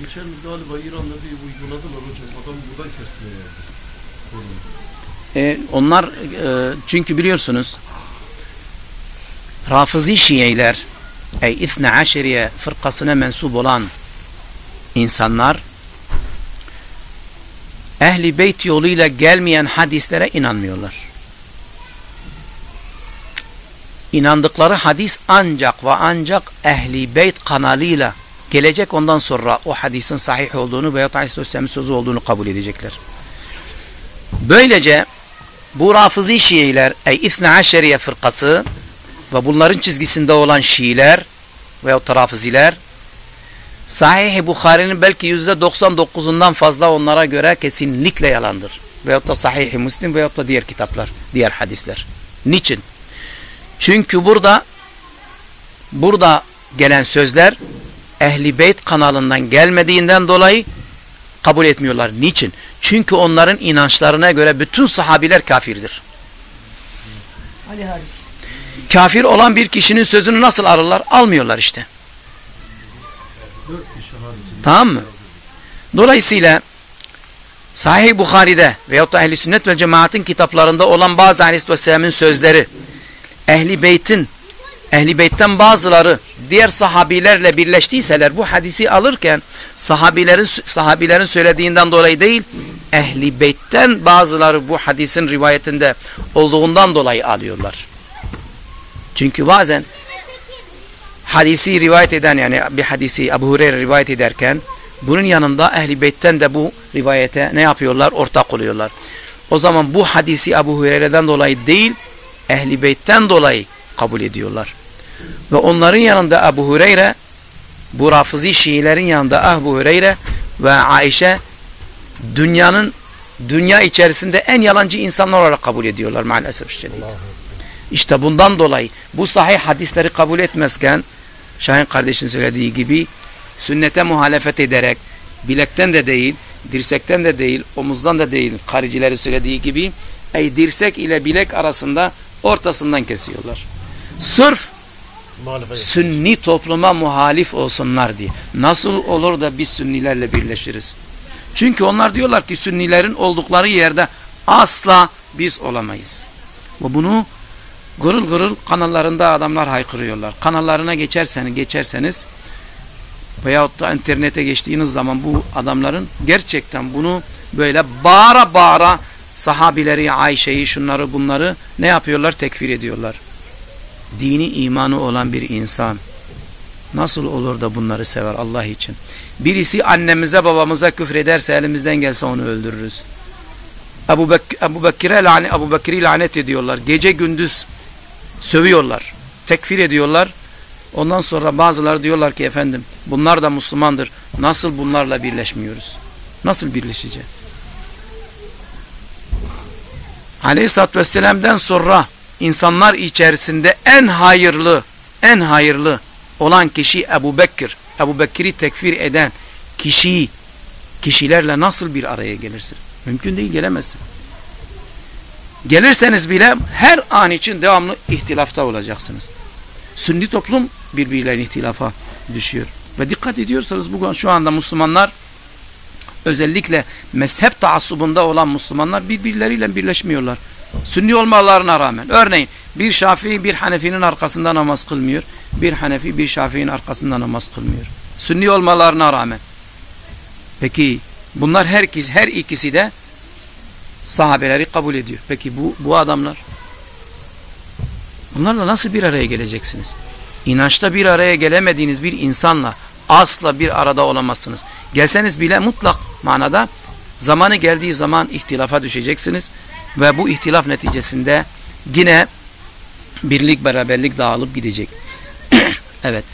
Geçen galiba İran'da bir uyguladılar hocam. Adam buradan kestiler yani. E, onlar e, çünkü biliyorsunuz Rafızi Şiiler ey İthne Aşeriye fırkasına mensup olan insanlar Ehli Beyt yoluyla gelmeyen hadislere inanmıyorlar. İnandıkları hadis ancak ve ancak Ehli Beyt kanalıyla gelecek ondan sonra o hadisin sahih olduğunu veya Aleyhisselam'ın sözü olduğunu kabul edecekler. Böylece bu Rafızi Şiiler ey İthne Aşeriye fırkası ve bunların çizgisinde olan Şiiler veyahut da Rafiziler Sahih-i Bukhari'nin belki %99'undan fazla onlara göre kesinlikle yalandır. Veyahut da Sahih-i Müslim veyahut da diğer kitaplar, diğer hadisler. Niçin? Çünkü burada burada gelen sözler Ehli Beyt kanalından gelmediğinden dolayı kabul etmiyorlar. Niçin? Çünkü onların inançlarına göre bütün sahabiler kafirdir. Ali hariç. Kafir olan bir kişinin sözünü nasıl alırlar? Almıyorlar işte. Tamam mı? Dolayısıyla Sahih Bukhari'de veyahut da Ehli Sünnet ve Cemaat'in kitaplarında olan bazı Aleyhisselam'ın sözleri Ehli Beyt'in Ehli Beyt'ten bazıları diğer sahabilerle birleştiyseler bu hadisi alırken sahabilerin sahabilerin söylediğinden dolayı değil Ehli Beyt'ten bazıları bu hadisin rivayetinde olduğundan dolayı alıyorlar. Çünkü bazen hadisi rivayet eden yani bir hadisi Ebu Hureyre rivayet ederken bunun yanında Ehli Beyt'ten de bu rivayete ne yapıyorlar? Ortak oluyorlar. O zaman bu hadisi Ebu Hureyre'den dolayı değil Ehli Beyt'ten dolayı kabul ediyorlar. Ve onların yanında Ebu Hureyre bu Rafizi Şiilerin yanında Ebu Hureyre ve Aişe dünyanın dünya içerisinde en yalancı insanlar olarak kabul ediyorlar maalesef. Şiddet. İşte bundan dolayı bu sahih hadisleri kabul etmezken Şahin kardeşin söylediği gibi sünnete muhalefet ederek bilekten de değil, dirsekten de değil, omuzdan da değil haricileri söylediği gibi ey dirsek ile bilek arasında ortasından kesiyorlar. Sırf. Sünni topluma muhalif olsunlar diye. Nasıl olur da biz sünnilerle birleşiriz? Çünkü onlar diyorlar ki sünnilerin oldukları yerde asla biz olamayız. Ve bunu gırıl gırıl kanallarında adamlar haykırıyorlar. Kanallarına geçerseniz, geçerseniz veyahut da internete geçtiğiniz zaman bu adamların gerçekten bunu böyle bağıra bağıra sahabileri, Ayşe'yi, şunları bunları ne yapıyorlar? Tekfir ediyorlar. Dini imanı olan bir insan nasıl olur da bunları sever Allah için? Birisi annemize babamıza küfrederse elimizden gelse onu öldürürüz. Ebu, Bek lanet, Ebu Bekir'i lanet ediyorlar. Gece gündüz sövüyorlar. Tekfir ediyorlar. Ondan sonra bazıları diyorlar ki efendim bunlar da Müslümandır. Nasıl bunlarla birleşmiyoruz? Nasıl birleşeceğiz? Aleyhisselatü Vesselam'dan sonra insanlar içerisinde en hayırlı, en hayırlı olan kişi Ebu Bekir. Ebu Bekir'i tekfir eden kişi, kişilerle nasıl bir araya gelirsin? Mümkün değil gelemezsin. Gelirseniz bile her an için devamlı ihtilafta olacaksınız. Sünni toplum birbirlerine ihtilafa düşüyor. Ve dikkat ediyorsanız bugün şu anda Müslümanlar özellikle mezhep taassubunda olan Müslümanlar birbirleriyle birleşmiyorlar. Sünni olmalarına rağmen. Örneğin bir Şafii bir Hanefi'nin arkasında namaz kılmıyor. Bir Hanefi bir Şafii'nin arkasında namaz kılmıyor. Sünni olmalarına rağmen. Peki bunlar herkes her ikisi de sahabeleri kabul ediyor. Peki bu bu adamlar bunlarla nasıl bir araya geleceksiniz? İnançta bir araya gelemediğiniz bir insanla asla bir arada olamazsınız. Gelseniz bile mutlak manada zamanı geldiği zaman ihtilafa düşeceksiniz ve bu ihtilaf neticesinde yine birlik beraberlik dağılıp gidecek. evet.